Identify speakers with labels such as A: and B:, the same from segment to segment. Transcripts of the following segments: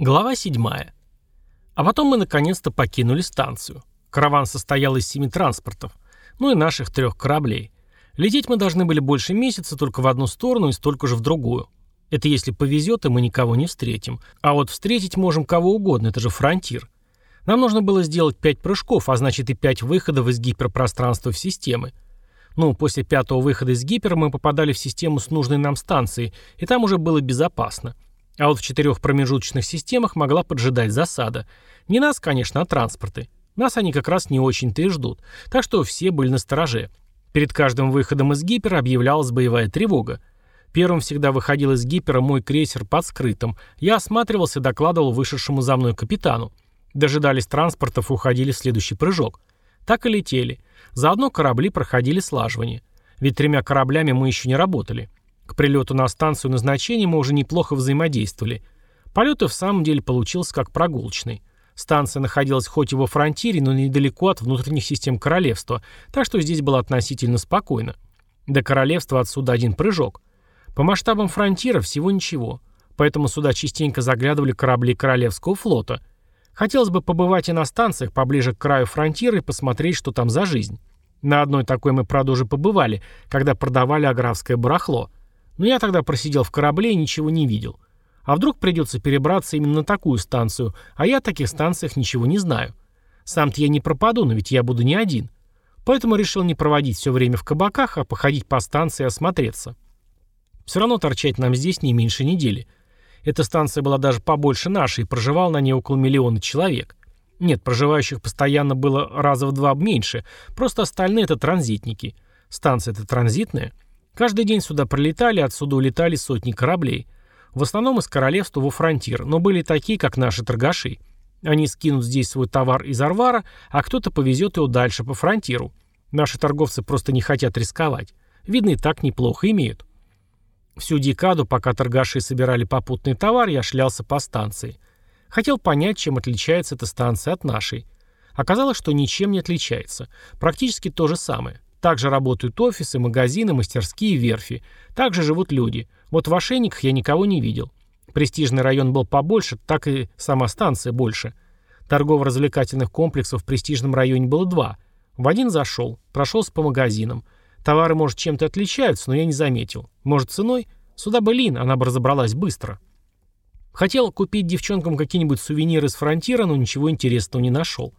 A: Глава 7. А потом мы наконец-то покинули станцию. Караван состоял из семи транспортов, ну и наших трех кораблей. Лететь мы должны были больше месяца только в одну сторону и столько же в другую. Это если повезет, и мы никого не встретим. А вот встретить можем кого угодно, это же фронтир. Нам нужно было сделать пять прыжков, а значит и пять выходов из гиперпространства в системы. Ну, после пятого выхода из гипера мы попадали в систему с нужной нам станцией, и там уже было безопасно. А вот в четырех промежуточных системах могла поджидать засада. Не нас, конечно, а транспорты. Нас они как раз не очень-то и ждут. Так что все были на стороже. Перед каждым выходом из гипера объявлялась боевая тревога. Первым всегда выходил из гипера мой крейсер под скрытым. Я осматривался и докладывал вышедшему за мной капитану. Дожидались транспортов и уходили в следующий прыжок. Так и летели. Заодно корабли проходили слаживание. Ведь тремя кораблями мы еще не работали. К прилету на станцию назначения мы уже неплохо взаимодействовали. Полет и в самом деле получился как прогулочный. Станция находилась хоть и во фронтире, но недалеко от внутренних систем королевства, так что здесь было относительно спокойно. До королевства отсюда один прыжок. По масштабам фронтира всего ничего, поэтому сюда частенько заглядывали корабли Королевского флота. Хотелось бы побывать и на станциях поближе к краю фронтира и посмотреть, что там за жизнь. На одной такой мы, правда, уже побывали, когда продавали аграфское барахло – но я тогда просидел в корабле и ничего не видел. А вдруг придется перебраться именно на такую станцию, а я о таких станциях ничего не знаю. Сам-то я не пропаду, но ведь я буду не один. Поэтому решил не проводить все время в кабаках, а походить по станции и осмотреться. Все равно торчать нам здесь не меньше недели. Эта станция была даже побольше нашей, и проживал на ней около миллиона человек. Нет, проживающих постоянно было раза в два меньше, просто остальные это транзитники. Станция это транзитная – Каждый день сюда прилетали, отсюда улетали сотни кораблей. В основном из королевства во фронтир, но были такие, как наши торгаши. Они скинут здесь свой товар из Арвара, а кто-то повезет его дальше по фронтиру. Наши торговцы просто не хотят рисковать. Видно, и так неплохо имеют. Всю декаду, пока торгаши собирали попутный товар, я шлялся по станции. Хотел понять, чем отличается эта станция от нашей. Оказалось, что ничем не отличается. Практически то же самое. Также работают офисы, магазины, мастерские, верфи. Также живут люди. Вот в ошейниках я никого не видел. Престижный район был побольше, так и сама станция больше. Торгово-развлекательных комплексов в престижном районе было два. В один зашел, прошелся по магазинам. Товары, может, чем-то отличаются, но я не заметил. Может, ценой? Сюда бы Лин, она бы разобралась быстро. Хотел купить девчонкам какие-нибудь сувениры с фронтира, но ничего интересного не нашел.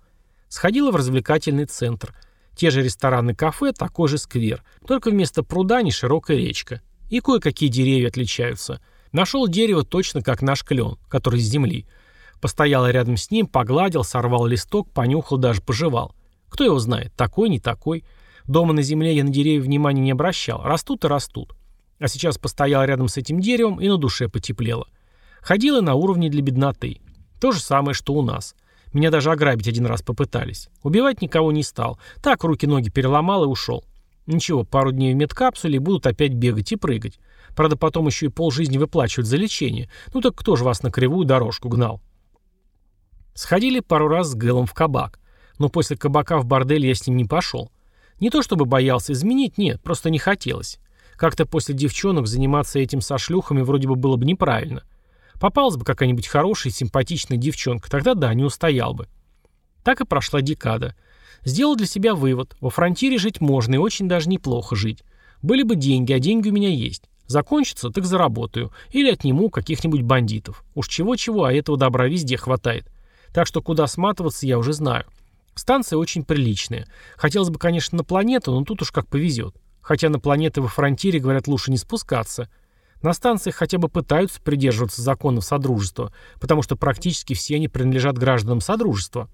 A: Сходила в развлекательный центр – те же рестораны кафе, такой же сквер. Только вместо пруда не широкая речка. И кое-какие деревья отличаются. Нашел дерево точно как наш клен, который с земли. Постоял рядом с ним, погладил, сорвал листок, понюхал, даже пожевал. Кто его знает, такой, не такой. Дома на земле я на деревья внимания не обращал. Растут и растут. А сейчас постоял рядом с этим деревом и на душе потеплело. Ходила на уровне для бедноты. То же самое, что у нас. Меня даже ограбить один раз попытались. Убивать никого не стал. Так руки-ноги переломал и ушел. Ничего, пару дней в медкапсуле и будут опять бегать и прыгать. Правда, потом еще и полжизни выплачивают за лечение. Ну так кто же вас на кривую дорожку гнал? Сходили пару раз с Гэлом в кабак. Но после кабака в бордель я с ним не пошел. Не то чтобы боялся изменить, нет, просто не хотелось. Как-то после девчонок заниматься этим со шлюхами вроде бы было бы неправильно. Попалась бы какая-нибудь хорошая, симпатичная девчонка, тогда да, не устоял бы. Так и прошла декада. Сделал для себя вывод. Во фронтире жить можно и очень даже неплохо жить. Были бы деньги, а деньги у меня есть. Закончится, так заработаю. Или отниму каких-нибудь бандитов. Уж чего-чего, а этого добра везде хватает. Так что куда сматываться я уже знаю. Станция очень приличная. Хотелось бы, конечно, на планету, но тут уж как повезет. Хотя на планеты во фронтире, говорят, лучше не спускаться. На станциях хотя бы пытаются придерживаться законов Содружества, потому что практически все они принадлежат гражданам Содружества.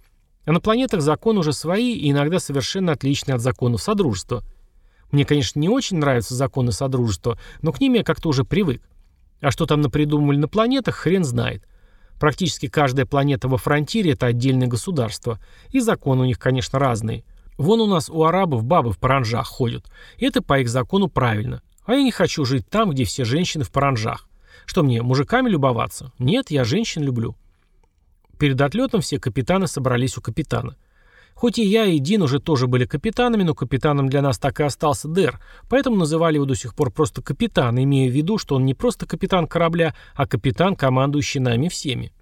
A: А на планетах законы уже свои и иногда совершенно отличные от законов Содружества. Мне, конечно, не очень нравятся законы Содружества, но к ним я как-то уже привык. А что там напридумывали на планетах, хрен знает. Практически каждая планета во фронтире – это отдельное государство. И законы у них, конечно, разные. Вон у нас у арабов бабы в паранжах ходят. И это по их закону правильно. А я не хочу жить там, где все женщины в паранжах. Что мне, мужиками любоваться? Нет, я женщин люблю. Перед отлетом все капитаны собрались у капитана. Хоть и я, и Дин уже тоже были капитанами, но капитаном для нас так и остался Дэр, поэтому называли его до сих пор просто капитан, имея в виду, что он не просто капитан корабля, а капитан, командующий нами всеми.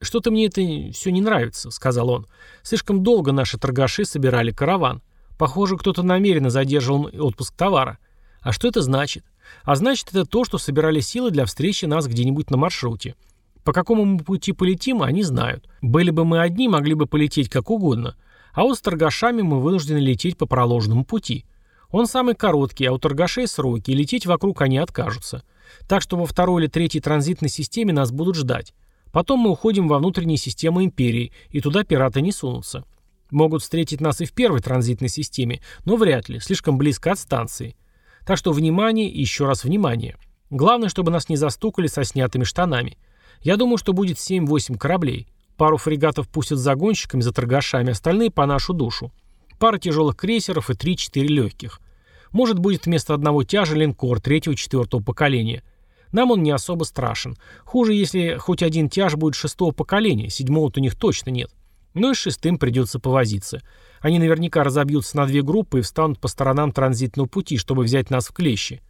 A: «Что-то мне это все не нравится», — сказал он. «Слишком долго наши торгаши собирали караван. Похоже, кто-то намеренно задерживал отпуск товара. А что это значит? А значит, это то, что собирали силы для встречи нас где-нибудь на маршруте. По какому мы пути полетим, они знают. Были бы мы одни, могли бы полететь как угодно. А вот с торгашами мы вынуждены лететь по проложенному пути. Он самый короткий, а у торгашей сроки, и лететь вокруг они откажутся. Так что во второй или третьей транзитной системе нас будут ждать. Потом мы уходим во внутренние системы империи, и туда пираты не сунутся. Могут встретить нас и в первой транзитной системе, но вряд ли, слишком близко от станции. Так что внимание и еще раз внимание. Главное, чтобы нас не застукали со снятыми штанами. Я думаю, что будет 7-8 кораблей. Пару фрегатов пустят загонщиками за торгашами, остальные по нашу душу. Пара тяжелых крейсеров и 3-4 легких. Может, будет вместо одного тяжа линкор третьего-четвертого поколения. Нам он не особо страшен. Хуже, если хоть один тяж будет шестого поколения, седьмого-то у них точно нет. Но и шестым придется повозиться. Они наверняка разобьются на две группы и встанут по сторонам транзитного пути, чтобы взять нас в клещи.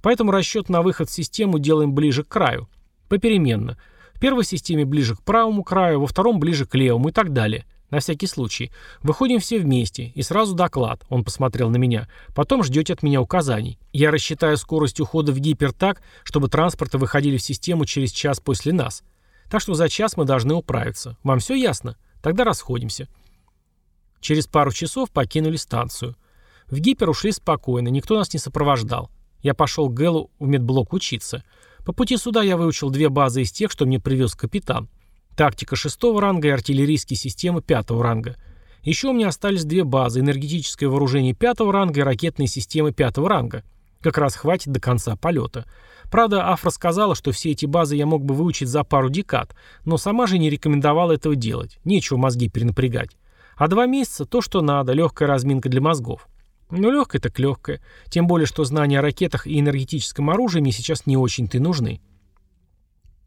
A: Поэтому расчет на выход в систему делаем ближе к краю. Попеременно. В первой системе ближе к правому краю, во втором ближе к левому и так далее. На всякий случай. Выходим все вместе. И сразу доклад. Он посмотрел на меня. Потом ждете от меня указаний. Я рассчитаю скорость ухода в гипер так, чтобы транспорты выходили в систему через час после нас. Так что за час мы должны управиться. Вам все ясно? Тогда расходимся. Через пару часов покинули станцию. В гипер ушли спокойно, никто нас не сопровождал. Я пошел к Гэлу в медблок учиться. По пути сюда я выучил две базы из тех, что мне привез капитан. Тактика шестого ранга и артиллерийские системы пятого ранга. Еще у меня остались две базы, энергетическое вооружение пятого ранга и ракетные системы пятого ранга. Как раз хватит до конца полета. Правда, Афра сказала, что все эти базы я мог бы выучить за пару декад, но сама же не рекомендовала этого делать. Нечего мозги перенапрягать. А два месяца – то, что надо, легкая разминка для мозгов. Но легкая так легкая. Тем более, что знания о ракетах и энергетическом оружии мне сейчас не очень-то нужны.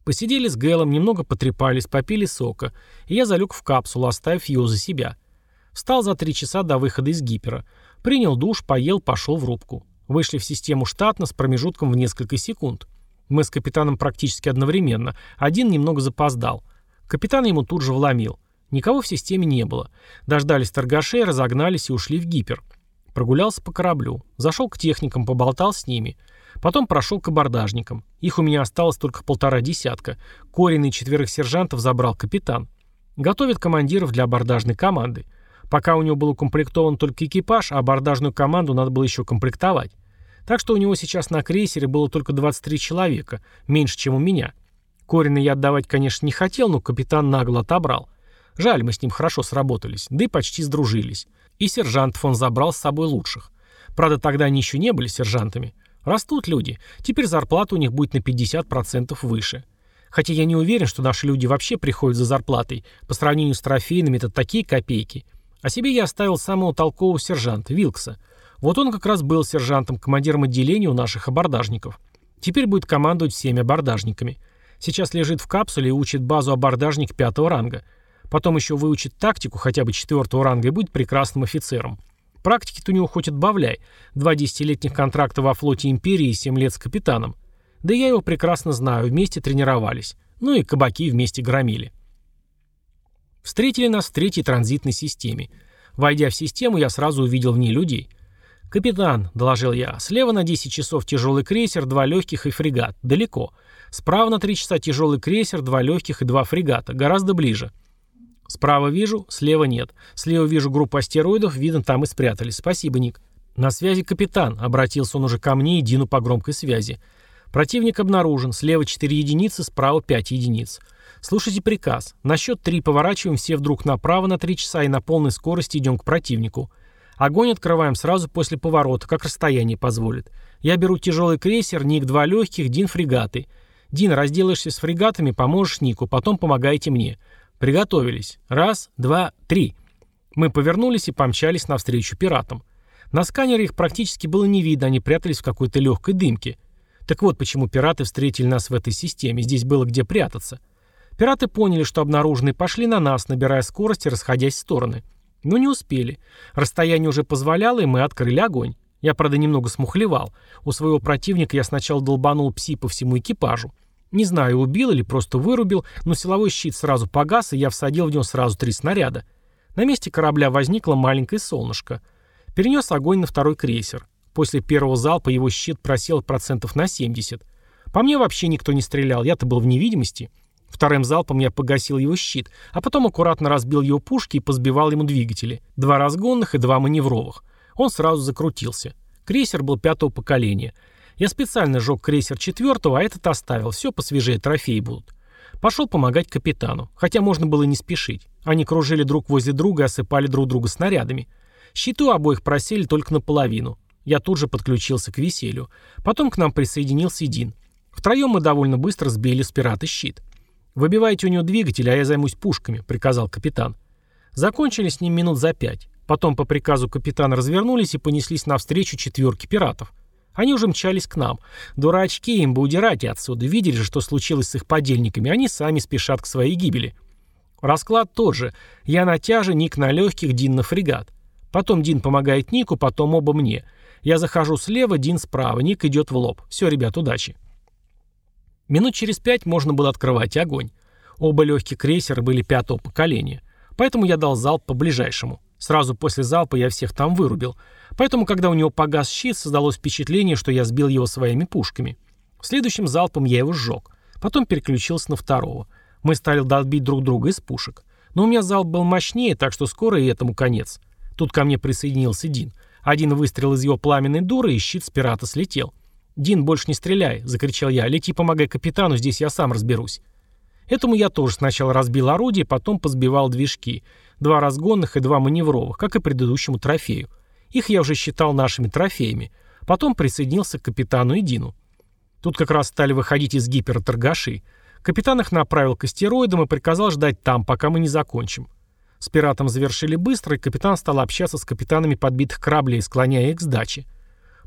A: Посидели с Гэлом, немного потрепались, попили сока, и я залег в капсулу, оставив ее за себя. Встал за три часа до выхода из гипера. Принял душ, поел, пошел в рубку. Вышли в систему штатно с промежутком в несколько секунд. Мы с капитаном практически одновременно. Один немного запоздал. Капитан ему тут же вломил. Никого в системе не было. Дождались торгашей, разогнались и ушли в гипер. Прогулялся по кораблю. Зашел к техникам, поболтал с ними. Потом прошел к абордажникам. Их у меня осталось только полтора десятка. Коренный четверых сержантов забрал капитан. Готовит командиров для абордажной команды. Пока у него был укомплектован только экипаж, а абордажную команду надо было еще комплектовать. Так что у него сейчас на крейсере было только 23 человека, меньше, чем у меня. Корина я отдавать, конечно, не хотел, но капитан нагло отобрал. Жаль, мы с ним хорошо сработались, да и почти сдружились. И сержантов он забрал с собой лучших. Правда, тогда они еще не были сержантами. Растут люди. Теперь зарплата у них будет на 50% выше. Хотя я не уверен, что наши люди вообще приходят за зарплатой. По сравнению с трофейными это такие копейки. А себе я оставил самого толкового сержанта, Вилкса. Вот он как раз был сержантом, командиром отделения у наших абордажников. Теперь будет командовать всеми абордажниками. Сейчас лежит в капсуле и учит базу абордажник пятого ранга. Потом еще выучит тактику хотя бы четвертого ранга и будет прекрасным офицером. Практики-то у него хоть отбавляй. Два десятилетних контракта во флоте Империи и семь лет с капитаном. Да я его прекрасно знаю, вместе тренировались. Ну и кабаки вместе громили. Встретили нас в третьей транзитной системе. Войдя в систему, я сразу увидел в ней людей. «Капитан», — доложил я, — «слева на 10 часов тяжелый крейсер, два легких и фрегат. Далеко. Справа на 3 часа тяжелый крейсер, два легких и два фрегата. Гораздо ближе». «Справа вижу, слева нет. Слева вижу группу астероидов, видно, там и спрятались. Спасибо, Ник». «На связи капитан», — обратился он уже ко мне и Дину по громкой связи. «Противник обнаружен. Слева 4 единицы, справа 5 единиц. Слушайте приказ. На счет три поворачиваем все вдруг направо на три часа и на полной скорости идем к противнику. Огонь открываем сразу после поворота, как расстояние позволит. Я беру тяжелый крейсер, Ник два легких, Дин фрегаты. Дин, разделаешься с фрегатами, поможешь Нику, потом помогайте мне. Приготовились. Раз, два, три. Мы повернулись и помчались навстречу пиратам. На сканере их практически было не видно, они прятались в какой-то легкой дымке. Так вот почему пираты встретили нас в этой системе, здесь было где прятаться. Пираты поняли, что обнаружены, пошли на нас, набирая скорость и расходясь в стороны. Но не успели. Расстояние уже позволяло, и мы открыли огонь. Я, правда, немного смухлевал. У своего противника я сначала долбанул пси по всему экипажу. Не знаю, убил или просто вырубил, но силовой щит сразу погас, и я всадил в него сразу три снаряда. На месте корабля возникло маленькое солнышко. Перенес огонь на второй крейсер. После первого залпа его щит просел процентов на 70. По мне вообще никто не стрелял, я-то был в невидимости. Вторым залпом я погасил его щит, а потом аккуратно разбил его пушки и позбивал ему двигатели. Два разгонных и два маневровых. Он сразу закрутился. Крейсер был пятого поколения. Я специально сжег крейсер четвертого, а этот оставил. Все посвежее трофеи будут. Пошел помогать капитану. Хотя можно было не спешить. Они кружили друг возле друга и осыпали друг друга снарядами. Щиты у обоих просели только наполовину. Я тут же подключился к веселью. Потом к нам присоединился Дин. Втроем мы довольно быстро сбили с пирата щит. «Выбивайте у него двигатель, а я займусь пушками», — приказал капитан. Закончили с ним минут за пять. Потом по приказу капитана развернулись и понеслись навстречу четверке пиратов. Они уже мчались к нам. Дурачки, им бы удирать отсюда. Видели же, что случилось с их подельниками. Они сами спешат к своей гибели. Расклад тот же. Я на тяже, Ник на легких, Дин на фрегат. Потом Дин помогает Нику, потом оба мне. Я захожу слева, Дин справа, Ник идет в лоб. Все, ребят, удачи. Минут через пять можно было открывать огонь. Оба легких крейсера были пятого поколения. Поэтому я дал залп по ближайшему. Сразу после залпа я всех там вырубил. Поэтому, когда у него погас щит, создалось впечатление, что я сбил его своими пушками. Следующим залпом я его сжег. Потом переключился на второго. Мы стали долбить друг друга из пушек. Но у меня залп был мощнее, так что скоро и этому конец. Тут ко мне присоединился Дин. Один выстрел из его пламенной дуры, и щит с пирата слетел. «Дин, больше не стреляй!» — закричал я. «Лети, помогай капитану, здесь я сам разберусь». Этому я тоже сначала разбил орудие, потом позбивал движки. Два разгонных и два маневровых, как и предыдущему трофею. Их я уже считал нашими трофеями. Потом присоединился к капитану и Дину. Тут как раз стали выходить из гипера торгаши. Капитан их направил к астероидам и приказал ждать там, пока мы не закончим. С пиратом завершили быстро, и капитан стал общаться с капитанами подбитых кораблей, склоняя их к сдаче.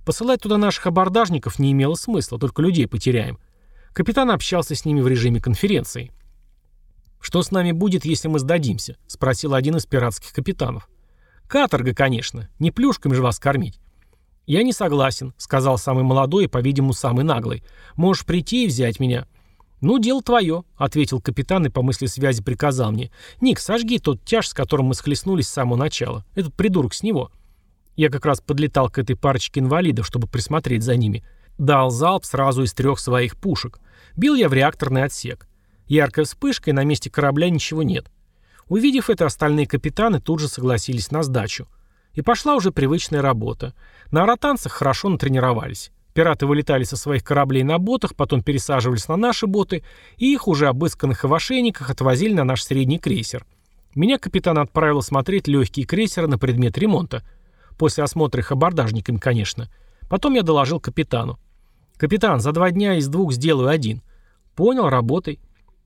A: Посылать туда наших абордажников не имело смысла, только людей потеряем. Капитан общался с ними в режиме конференции. «Что с нами будет, если мы сдадимся?» — спросил один из пиратских капитанов. «Каторга, конечно. Не плюшками же вас кормить». «Я не согласен», — сказал самый молодой и, по-видимому, самый наглый. «Можешь прийти и взять меня». «Ну, дело твое», — ответил капитан и по мысли связи приказал мне. «Ник, сожги тот тяж, с которым мы схлестнулись с самого начала. Этот придурок с него». Я как раз подлетал к этой парочке инвалидов, чтобы присмотреть за ними. Дал залп сразу из трех своих пушек. Бил я в реакторный отсек. Яркая вспышка, и на месте корабля ничего нет. Увидев это, остальные капитаны тут же согласились на сдачу. И пошла уже привычная работа. На ротанцах хорошо натренировались. Пираты вылетали со своих кораблей на ботах, потом пересаживались на наши боты, и их уже обысканных и в ошейниках отвозили на наш средний крейсер. Меня капитан отправил смотреть легкие крейсеры на предмет ремонта – После осмотра их абордажниками, конечно. Потом я доложил капитану. «Капитан, за два дня из двух сделаю один». «Понял, работай».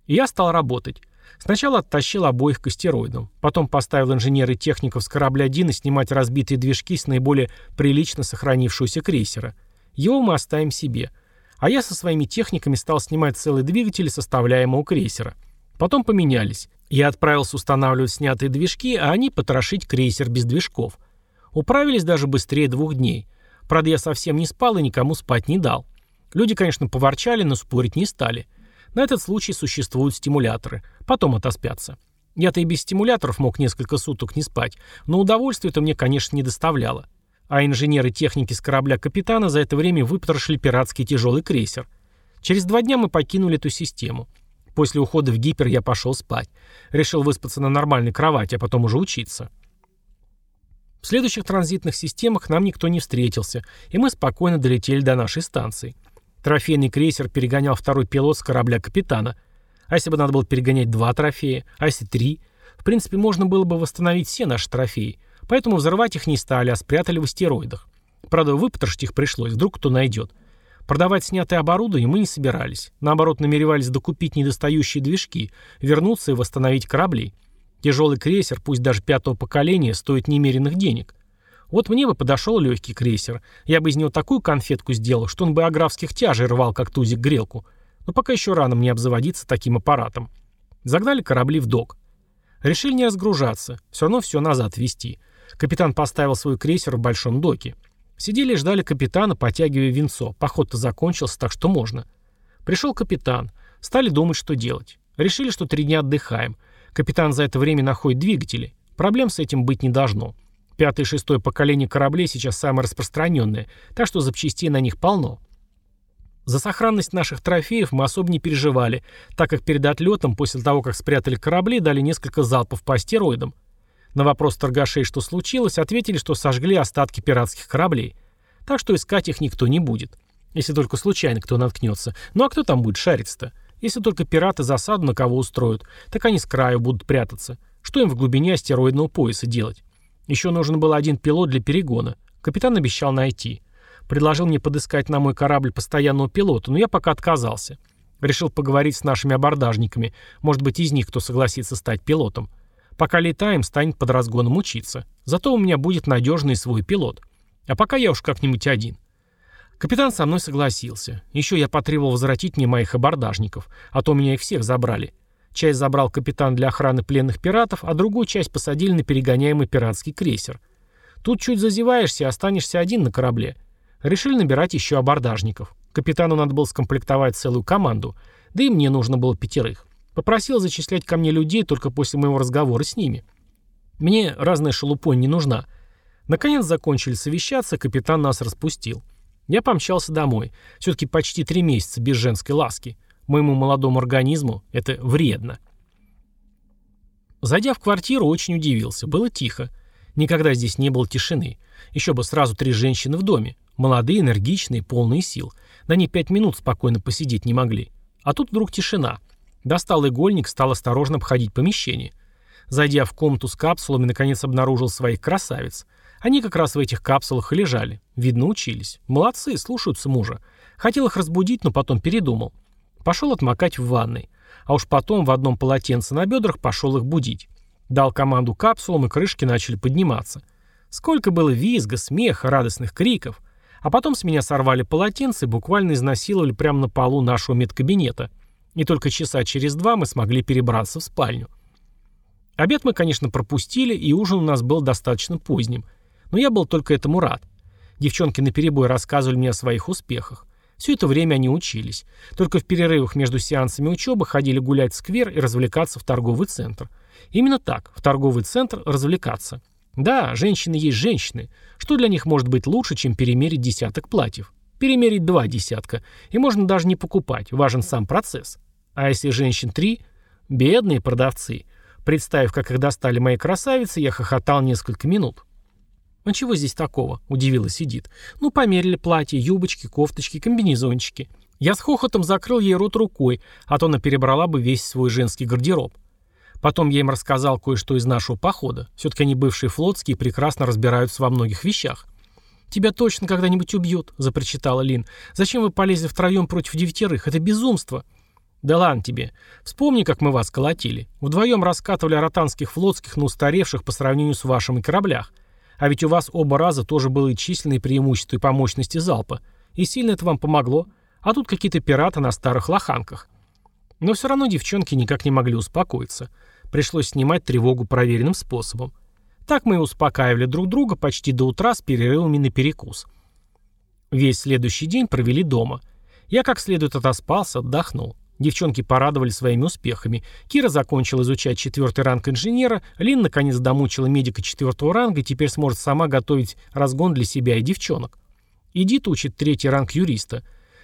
A: И я стал работать. Сначала оттащил обоих к астероидам. Потом поставил инженеры и техников с корабля Дина снимать разбитые движки с наиболее прилично сохранившегося крейсера. Его мы оставим себе. А я со своими техниками стал снимать целый двигатель составляемого крейсера. Потом поменялись. Я отправился устанавливать снятые движки, а они потрошить крейсер без движков. Управились даже быстрее двух дней. Правда, я совсем не спал и никому спать не дал. Люди, конечно, поворчали, но спорить не стали. На этот случай существуют стимуляторы. Потом отоспятся. Я-то и без стимуляторов мог несколько суток не спать, но удовольствие это мне, конечно, не доставляло. А инженеры техники с корабля капитана за это время выпотрошили пиратский тяжелый крейсер. Через два дня мы покинули эту систему. После ухода в гипер я пошел спать. Решил выспаться на нормальной кровати, а потом уже учиться. В следующих транзитных системах нам никто не встретился, и мы спокойно долетели до нашей станции. Трофейный крейсер перегонял второй пилот с корабля капитана. А если бы надо было перегонять два трофея, а если три? В принципе, можно было бы восстановить все наши трофеи. Поэтому взрывать их не стали, а спрятали в астероидах. Правда, выпотрошить их пришлось, вдруг кто найдет. Продавать снятое оборудование мы не собирались. Наоборот, намеревались докупить недостающие движки, вернуться и восстановить корабли. Тяжелый крейсер, пусть даже пятого поколения, стоит немеренных денег. Вот мне бы подошел легкий крейсер. Я бы из него такую конфетку сделал, что он бы аграфских тяжей рвал, как тузик грелку. Но пока еще рано мне обзаводиться таким аппаратом. Загнали корабли в док. Решили не разгружаться, все равно все назад вести. Капитан поставил свой крейсер в большом доке. Сидели и ждали капитана, потягивая винцо. Поход-то закончился, так что можно. Пришел капитан. Стали думать, что делать. Решили, что три дня отдыхаем. Капитан за это время находит двигатели. Проблем с этим быть не должно. Пятое и шестое поколение кораблей сейчас самое распространенное, так что запчастей на них полно. За сохранность наших трофеев мы особо не переживали, так как перед отлетом, после того, как спрятали корабли, дали несколько залпов по астероидам. На вопрос торгашей, что случилось, ответили, что сожгли остатки пиратских кораблей. Так что искать их никто не будет. Если только случайно кто наткнется. Ну а кто там будет шариться-то? Если только пираты засаду на кого устроят, так они с краю будут прятаться. Что им в глубине астероидного пояса делать? Еще нужен был один пилот для перегона. Капитан обещал найти. Предложил мне подыскать на мой корабль постоянного пилота, но я пока отказался. Решил поговорить с нашими абордажниками. Может быть, из них кто согласится стать пилотом. Пока летаем, станет под разгоном учиться. Зато у меня будет надежный свой пилот. А пока я уж как-нибудь один. Капитан со мной согласился. Еще я потребовал возвратить мне моих абордажников, а то меня их всех забрали. Часть забрал капитан для охраны пленных пиратов, а другую часть посадили на перегоняемый пиратский крейсер. Тут чуть зазеваешься, останешься один на корабле. Решили набирать еще абордажников. Капитану надо было скомплектовать целую команду, да и мне нужно было пятерых. Попросил зачислять ко мне людей только после моего разговора с ними. Мне разная шелупонь не нужна. Наконец закончили совещаться, капитан нас распустил. Я помчался домой. Все-таки почти три месяца без женской ласки. Моему молодому организму это вредно. Зайдя в квартиру, очень удивился. Было тихо. Никогда здесь не было тишины. Еще бы сразу три женщины в доме. Молодые, энергичные, полные сил. На них пять минут спокойно посидеть не могли. А тут вдруг тишина. Достал игольник, стал осторожно обходить помещение. Зайдя в комнату с капсулами, наконец обнаружил своих красавиц. Они как раз в этих капсулах и лежали. Видно, учились. Молодцы, слушаются мужа. Хотел их разбудить, но потом передумал. Пошел отмокать в ванной. А уж потом в одном полотенце на бедрах пошел их будить. Дал команду капсулам, и крышки начали подниматься. Сколько было визга, смеха, радостных криков. А потом с меня сорвали полотенце и буквально изнасиловали прямо на полу нашего медкабинета. И только часа через два мы смогли перебраться в спальню. Обед мы, конечно, пропустили, и ужин у нас был достаточно поздним. Но я был только этому рад. Девчонки наперебой рассказывали мне о своих успехах. Все это время они учились. Только в перерывах между сеансами учебы ходили гулять в сквер и развлекаться в торговый центр. Именно так, в торговый центр развлекаться. Да, женщины есть женщины. Что для них может быть лучше, чем перемерить десяток платьев? Перемерить два десятка. И можно даже не покупать, важен сам процесс. А если женщин три? Бедные продавцы. Представив, как их достали мои красавицы, я хохотал несколько минут. «А чего здесь такого?» – удивилась Эдит. «Ну, померили платья, юбочки, кофточки, комбинезончики». Я с хохотом закрыл ей рот рукой, а то она перебрала бы весь свой женский гардероб. Потом я им рассказал кое-что из нашего похода. Все-таки они бывшие флотские и прекрасно разбираются во многих вещах. «Тебя точно когда-нибудь убьют», — запричитала Лин. «Зачем вы полезли втроем против девятерых? Это безумство». «Да ладно тебе. Вспомни, как мы вас колотили. Вдвоем раскатывали ротанских флотских на устаревших по сравнению с вашими кораблях. А ведь у вас оба раза тоже было и численные преимущества и по мощности залпа. И сильно это вам помогло. А тут какие-то пираты на старых лоханках. Но все равно девчонки никак не могли успокоиться. Пришлось снимать тревогу проверенным способом. Так мы и успокаивали друг друга почти до утра с перерывами на перекус. Весь следующий день провели дома. Я как следует отоспался, отдохнул. Девчонки порадовали своими успехами. Кира закончила изучать четвертый ранг инженера, Лин наконец домучила медика четвертого ранга и теперь сможет сама готовить разгон для себя и девчонок. Эдит учит третий ранг юриста.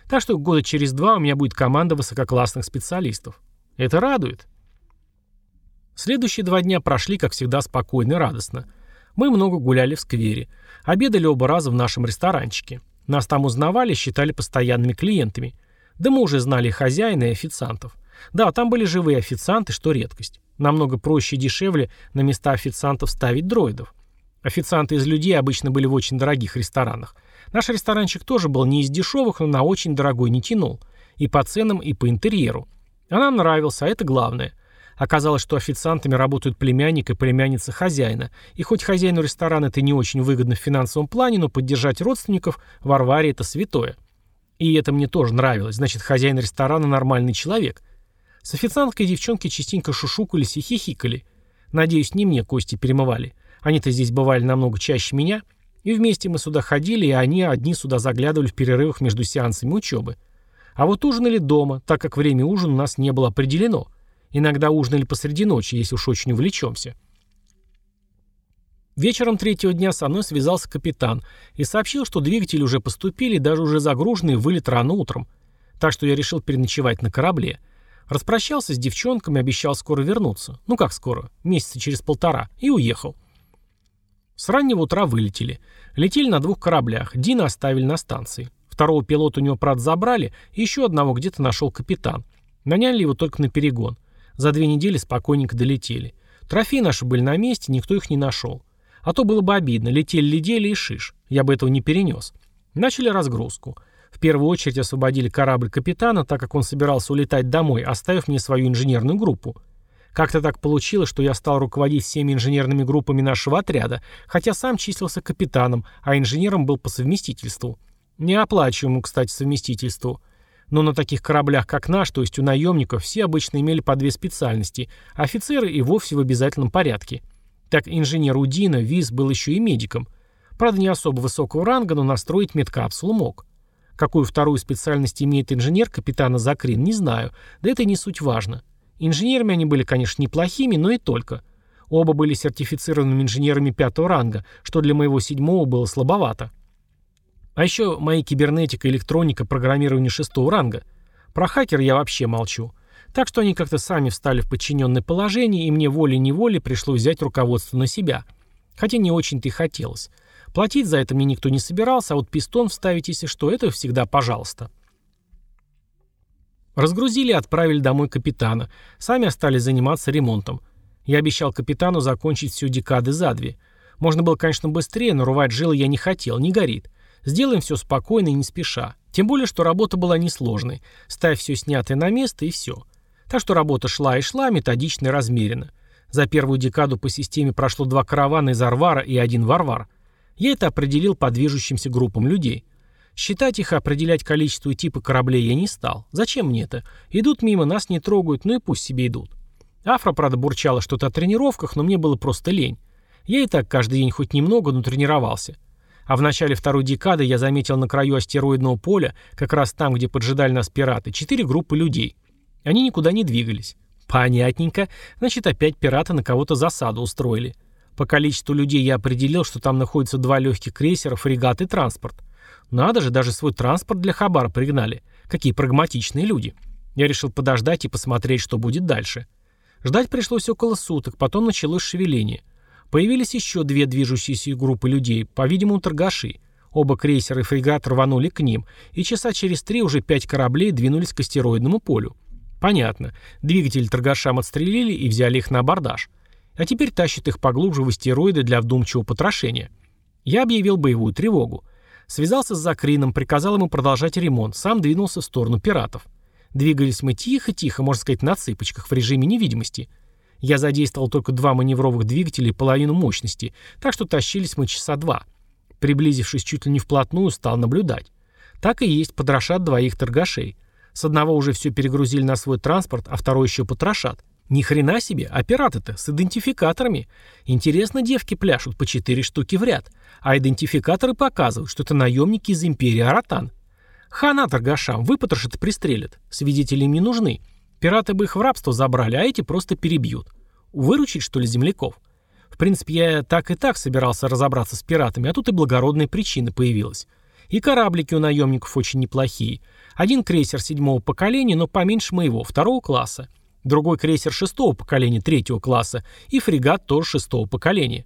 A: Так что года через два у меня будет команда высококлассных специалистов. Это радует. Следующие два дня прошли, как всегда, спокойно и радостно. Мы много гуляли в сквере. Обедали оба раза в нашем ресторанчике. Нас там узнавали, считали постоянными клиентами – да мы уже знали хозяина и официантов. Да, там были живые официанты, что редкость. Намного проще и дешевле на места официантов ставить дроидов. Официанты из людей обычно были в очень дорогих ресторанах. Наш ресторанчик тоже был не из дешевых, но на очень дорогой не тянул. И по ценам, и по интерьеру. А нам нравился, а это главное. Оказалось, что официантами работают племянник и племянница хозяина. И хоть хозяину ресторана это не очень выгодно в финансовом плане, но поддержать родственников Варваре это святое. И это мне тоже нравилось. Значит, хозяин ресторана нормальный человек. С официанткой девчонки частенько шушукались и хихикали. Надеюсь, не мне кости перемывали. Они-то здесь бывали намного чаще меня. И вместе мы сюда ходили, и они одни сюда заглядывали в перерывах между сеансами учебы. А вот ужинали дома, так как время ужина у нас не было определено. Иногда ужинали посреди ночи, если уж очень увлечемся. Вечером третьего дня со мной связался капитан и сообщил, что двигатели уже поступили, даже уже загруженные, вылет рано утром. Так что я решил переночевать на корабле. Распрощался с девчонками, обещал скоро вернуться. Ну как скоро? Месяца через полтора. И уехал. С раннего утра вылетели. Летели на двух кораблях. Дина оставили на станции. Второго пилота у него, правда, забрали, и еще одного где-то нашел капитан. Наняли его только на перегон. За две недели спокойненько долетели. Трофеи наши были на месте, никто их не нашел. А то было бы обидно, летели-летели и шиш. Я бы этого не перенес. Начали разгрузку. В первую очередь освободили корабль капитана, так как он собирался улетать домой, оставив мне свою инженерную группу. Как-то так получилось, что я стал руководить всеми инженерными группами нашего отряда, хотя сам числился капитаном, а инженером был по совместительству. Неоплачиваемому, кстати, совместительству. Но на таких кораблях, как наш, то есть у наемников, все обычно имели по две специальности, офицеры и вовсе в обязательном порядке. Так инженер Удина, Виз, был еще и медиком. Правда, не особо высокого ранга, но настроить медкапсулу мог. Какую вторую специальность имеет инженер капитана Закрин, не знаю, да это не суть важно. Инженерами они были, конечно, неплохими, но и только. Оба были сертифицированными инженерами пятого ранга, что для моего седьмого было слабовато. А еще мои кибернетика, электроника, программирование шестого ранга. Про хакер я вообще молчу. Так что они как-то сами встали в подчиненное положение, и мне волей-неволей пришлось взять руководство на себя. Хотя не очень-то и хотелось. Платить за это мне никто не собирался, а вот пистон вставить, если что, это всегда пожалуйста. Разгрузили и отправили домой капитана. Сами остались заниматься ремонтом. Я обещал капитану закончить всю декады за две. Можно было, конечно, быстрее, но рвать жилы я не хотел, не горит. Сделаем все спокойно и не спеша. Тем более, что работа была несложной. Ставь все снятое на место и все. Так что работа шла и шла, методично и размеренно. За первую декаду по системе прошло два каравана из Арвара и один Варвар. Я это определил по движущимся группам людей. Считать их и определять количество и типы кораблей я не стал. Зачем мне это? Идут мимо, нас не трогают, ну и пусть себе идут. Афра, правда, бурчала что-то о тренировках, но мне было просто лень. Я и так каждый день хоть немного, но тренировался. А в начале второй декады я заметил на краю астероидного поля, как раз там, где поджидали нас пираты, четыре группы людей. Они никуда не двигались. Понятненько. Значит, опять пираты на кого-то засаду устроили. По количеству людей я определил, что там находятся два легких крейсера, фрегат и транспорт. Надо же, даже свой транспорт для Хабара пригнали. Какие прагматичные люди. Я решил подождать и посмотреть, что будет дальше. Ждать пришлось около суток, потом началось шевеление. Появились еще две движущиеся группы людей, по-видимому, торгаши. Оба крейсера и фрегат рванули к ним, и часа через три уже пять кораблей двинулись к астероидному полю. Понятно. Двигатель торгашам отстрелили и взяли их на абордаж. А теперь тащат их поглубже в астероиды для вдумчивого потрошения. Я объявил боевую тревогу. Связался с Закрином, приказал ему продолжать ремонт, сам двинулся в сторону пиратов. Двигались мы тихо-тихо, можно сказать, на цыпочках, в режиме невидимости. Я задействовал только два маневровых двигателя и половину мощности, так что тащились мы часа два. Приблизившись чуть ли не вплотную, стал наблюдать. Так и есть, подрошат двоих торгашей. С одного уже все перегрузили на свой транспорт, а второй еще потрошат. Ни хрена себе, а пираты-то с идентификаторами. Интересно, девки пляшут по четыре штуки в ряд. А идентификаторы показывают, что это наемники из империи Аратан. Хана торгашам, выпотрошат и пристрелят. Свидетели им не нужны. Пираты бы их в рабство забрали, а эти просто перебьют. Выручить, что ли, земляков? В принципе, я так и так собирался разобраться с пиратами, а тут и благородная причина появилась. И кораблики у наемников очень неплохие. Один крейсер седьмого поколения, но поменьше моего, второго класса. Другой крейсер шестого поколения, третьего класса. И фрегат тоже шестого поколения.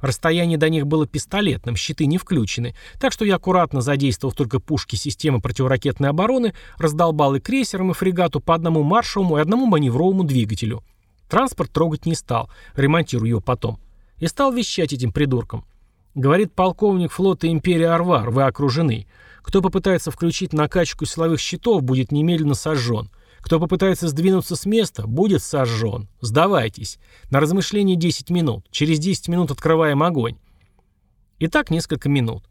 A: Расстояние до них было пистолетным, щиты не включены, так что я аккуратно, задействовав только пушки системы противоракетной обороны, раздолбал и крейсерам, и фрегату по одному маршевому и одному маневровому двигателю. Транспорт трогать не стал, ремонтирую его потом. И стал вещать этим придуркам. Говорит полковник флота Империи Арвар, вы окружены. Кто попытается включить накачку силовых щитов, будет немедленно сожжен. Кто попытается сдвинуться с места, будет сожжен. Сдавайтесь. На размышление 10 минут. Через 10 минут открываем огонь. И так несколько минут.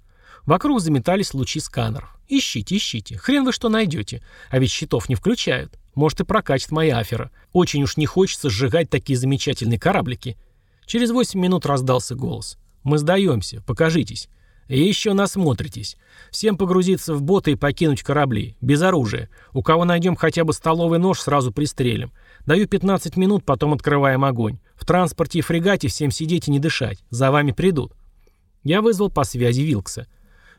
A: Вокруг заметались лучи сканеров. Ищите, ищите. Хрен вы что найдете. А ведь щитов не включают. Может и прокатит моя афера. Очень уж не хочется сжигать такие замечательные кораблики. Через 8 минут раздался голос. «Мы сдаемся. Покажитесь». И еще насмотритесь. Всем погрузиться в боты и покинуть корабли. Без оружия. У кого найдем хотя бы столовый нож, сразу пристрелим. Даю 15 минут, потом открываем огонь. В транспорте и фрегате всем сидеть и не дышать. За вами придут. Я вызвал по связи Вилкса.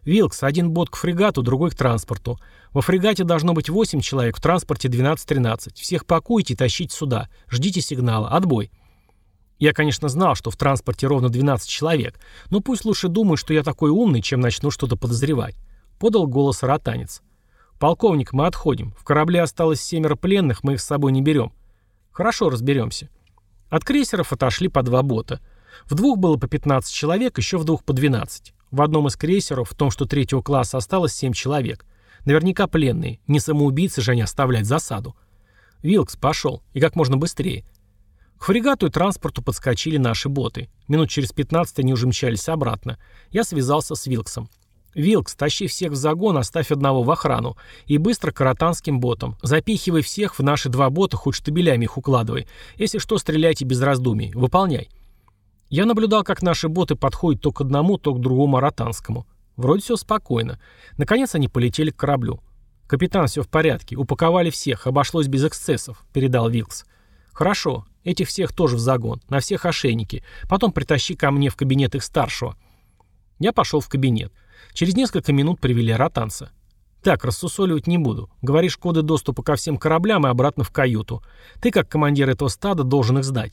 A: «Вилкс, один бот к фрегату, другой к транспорту. Во фрегате должно быть 8 человек, в транспорте 12-13. Всех пакуйте и тащите сюда. Ждите сигнала. Отбой». Я, конечно, знал, что в транспорте ровно 12 человек, но пусть лучше думают, что я такой умный, чем начну что-то подозревать. Подал голос ротанец. «Полковник, мы отходим. В корабле осталось семеро пленных, мы их с собой не берем». «Хорошо, разберемся». От крейсеров отошли по два бота. В двух было по 15 человек, еще в двух по 12. В одном из крейсеров, в том, что третьего класса, осталось 7 человек. Наверняка пленные. Не самоубийцы же они оставлять засаду. Вилкс пошел. И как можно быстрее. К фрегату и транспорту подскочили наши боты. Минут через 15 они уже мчались обратно. Я связался с Вилксом. «Вилкс, тащи всех в загон, оставь одного в охрану. И быстро к каратанским ботам. Запихивай всех в наши два бота, хоть штабелями их укладывай. Если что, стреляйте без раздумий. Выполняй». Я наблюдал, как наши боты подходят то к одному, то к другому аратанскому. Вроде все спокойно. Наконец они полетели к кораблю. «Капитан, все в порядке. Упаковали всех. Обошлось без эксцессов», — передал Вилкс. «Хорошо. Этих всех тоже в загон. На всех ошейники. Потом притащи ко мне в кабинет их старшего». Я пошел в кабинет. Через несколько минут привели ротанца. «Так, рассусоливать не буду. Говоришь коды доступа ко всем кораблям и обратно в каюту. Ты, как командир этого стада, должен их сдать».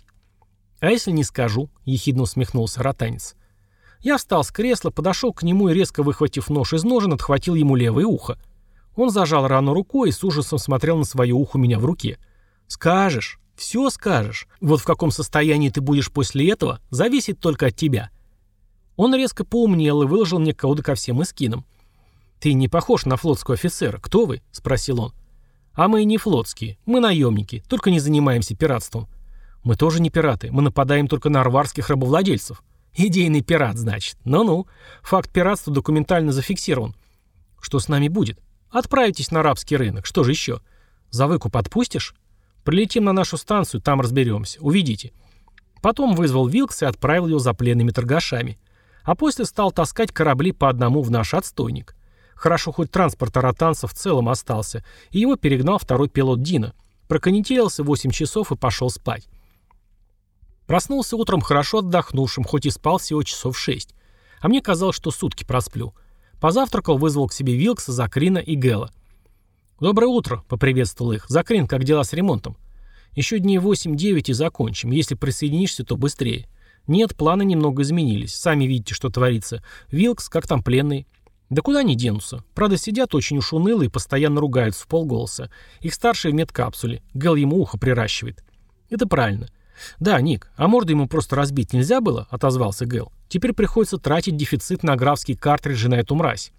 A: «А если не скажу?» — ехидно усмехнулся ротанец. Я встал с кресла, подошел к нему и, резко выхватив нож из ножен, отхватил ему левое ухо. Он зажал рану рукой и с ужасом смотрел на свое ухо у меня в руке. «Скажешь, все скажешь. Вот в каком состоянии ты будешь после этого, зависит только от тебя». Он резко поумнел и выложил мне коды ко всем эскинам. «Ты не похож на флотского офицера. Кто вы?» — спросил он. «А мы не флотские. Мы наемники, только не занимаемся пиратством». «Мы тоже не пираты. Мы нападаем только на арварских рабовладельцев». «Идейный пират, значит. Ну-ну. Факт пиратства документально зафиксирован». «Что с нами будет?» «Отправитесь на арабский рынок. Что же еще?» «За выкуп отпустишь?» «Прилетим на нашу станцию, там разберемся. Увидите». Потом вызвал Вилкс и отправил его за пленными торгашами. А после стал таскать корабли по одному в наш отстойник. Хорошо, хоть транспорт аратанцев в целом остался, и его перегнал второй пилот Дина. Проконетелился 8 часов и пошел спать. Проснулся утром хорошо отдохнувшим, хоть и спал всего часов шесть. А мне казалось, что сутки просплю. Позавтракал, вызвал к себе Вилкса, Закрина и Гела. «Доброе утро», — поприветствовал их. «Закрин, как дела с ремонтом?» «Еще дней 8-9 и закончим. Если присоединишься, то быстрее». «Нет, планы немного изменились. Сами видите, что творится. Вилкс, как там пленный?» «Да куда они денутся? Правда, сидят очень уж уныло и постоянно ругаются в полголоса. Их старший в медкапсуле. Гел ему ухо приращивает». «Это правильно. «Да, Ник, а морду ему просто разбить нельзя было?» — отозвался Гэл. «Теперь приходится тратить дефицит на графские картриджи на эту мразь».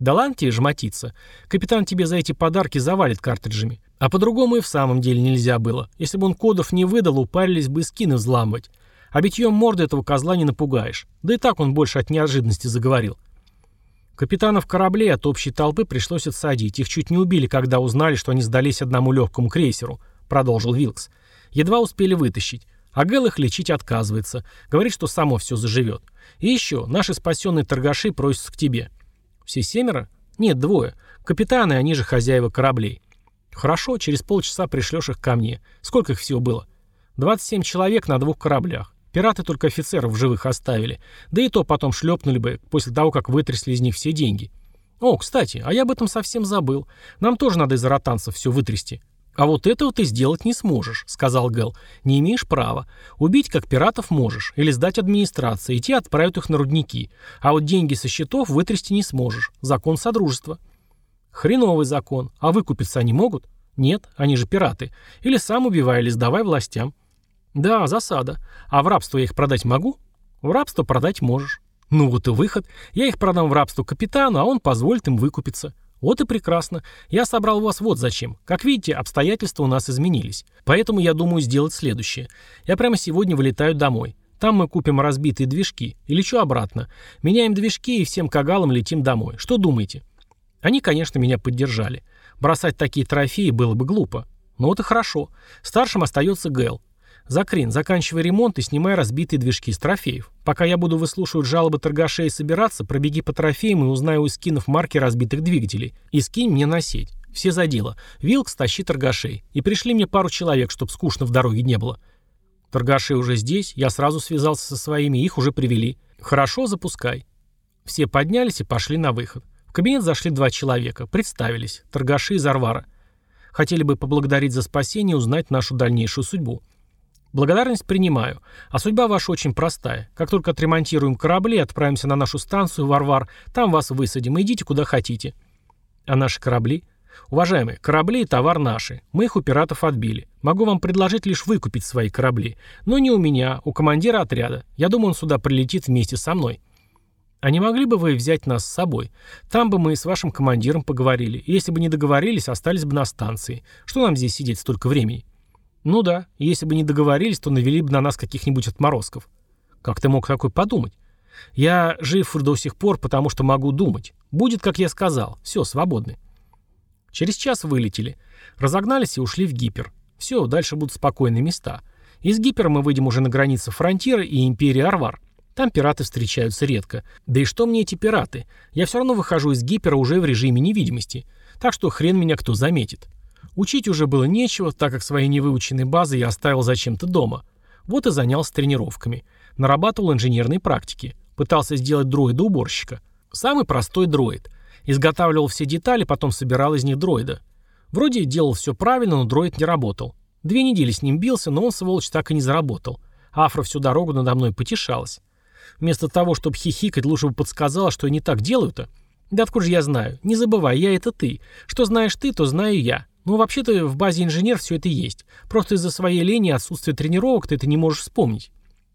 A: «Да ладно тебе жмотиться. Капитан тебе за эти подарки завалит картриджами. А по-другому и в самом деле нельзя было. Если бы он кодов не выдал, упарились бы скины взламывать. А битьем морды этого козла не напугаешь. Да и так он больше от неожиданности заговорил». Капитанов кораблей от общей толпы пришлось отсадить. Их чуть не убили, когда узнали, что они сдались одному легкому крейсеру, продолжил Вилкс. Едва успели вытащить. А Гэл их лечить отказывается. Говорит, что само все заживет. И еще, наши спасенные торгаши просятся к тебе. Все семеро? Нет, двое. Капитаны, они же хозяева кораблей. Хорошо, через полчаса пришлешь их ко мне. Сколько их всего было? 27 человек на двух кораблях. Пираты только офицеров в живых оставили. Да и то потом шлепнули бы, после того, как вытрясли из них все деньги. О, кстати, а я об этом совсем забыл. Нам тоже надо из ротанцев все вытрясти. «А вот этого ты сделать не сможешь», — сказал Гэл. «Не имеешь права. Убить как пиратов можешь, или сдать администрации, и те отправят их на рудники. А вот деньги со счетов вытрясти не сможешь. Закон Содружества». «Хреновый закон. А выкупиться они могут?» «Нет, они же пираты. Или сам убивай, или сдавай властям». «Да, засада. А в рабство я их продать могу?» «В рабство продать можешь». «Ну вот и выход. Я их продам в рабство капитану, а он позволит им выкупиться». Вот и прекрасно. Я собрал вас вот зачем. Как видите, обстоятельства у нас изменились. Поэтому я думаю сделать следующее. Я прямо сегодня вылетаю домой. Там мы купим разбитые движки и лечу обратно. Меняем движки и всем кагалам летим домой. Что думаете? Они, конечно, меня поддержали. Бросать такие трофеи было бы глупо. Но вот и хорошо. Старшим остается Гэл. Закрин, заканчивай ремонт и снимай разбитые движки с трофеев. Пока я буду выслушивать жалобы торгашей и собираться, пробеги по трофеям и узнай у скинов марки разбитых двигателей. И скинь мне на сеть. Все за дело. Вилкс, тащи торгашей. И пришли мне пару человек, чтоб скучно в дороге не было. Торгаши уже здесь, я сразу связался со своими, их уже привели. Хорошо, запускай. Все поднялись и пошли на выход. В кабинет зашли два человека, представились, торгаши из Арвара. Хотели бы поблагодарить за спасение и узнать нашу дальнейшую судьбу. Благодарность принимаю. А судьба ваша очень простая. Как только отремонтируем корабли отправимся на нашу станцию Варвар, там вас высадим идите куда хотите. А наши корабли? Уважаемые, корабли и товар наши. Мы их у пиратов отбили. Могу вам предложить лишь выкупить свои корабли. Но не у меня, у командира отряда. Я думаю, он сюда прилетит вместе со мной. А не могли бы вы взять нас с собой? Там бы мы с вашим командиром поговорили. Если бы не договорились, остались бы на станции. Что нам здесь сидеть столько времени? Ну да, если бы не договорились, то навели бы на нас каких-нибудь отморозков. Как ты мог такой подумать? Я жив до сих пор, потому что могу думать. Будет, как я сказал. Все, свободны. Через час вылетели. Разогнались и ушли в гипер. Все, дальше будут спокойные места. Из гипера мы выйдем уже на границе фронтира и империи Арвар. Там пираты встречаются редко. Да и что мне эти пираты? Я все равно выхожу из гипера уже в режиме невидимости. Так что хрен меня кто заметит. Учить уже было нечего, так как свои невыученные базы я оставил зачем-то дома. Вот и занялся тренировками. Нарабатывал инженерные практики. Пытался сделать дроида-уборщика. Самый простой дроид. Изготавливал все детали, потом собирал из них дроида. Вроде делал все правильно, но дроид не работал. Две недели с ним бился, но он, сволочь, так и не заработал. Афра всю дорогу надо мной потешалась. Вместо того, чтобы хихикать, лучше бы подсказала, что я не так делаю-то. Да откуда же я знаю? Не забывай, я это ты. Что знаешь ты, то знаю я. Ну, вообще-то в базе инженер все это есть. Просто из-за своей лени и отсутствия тренировок ты это не можешь вспомнить.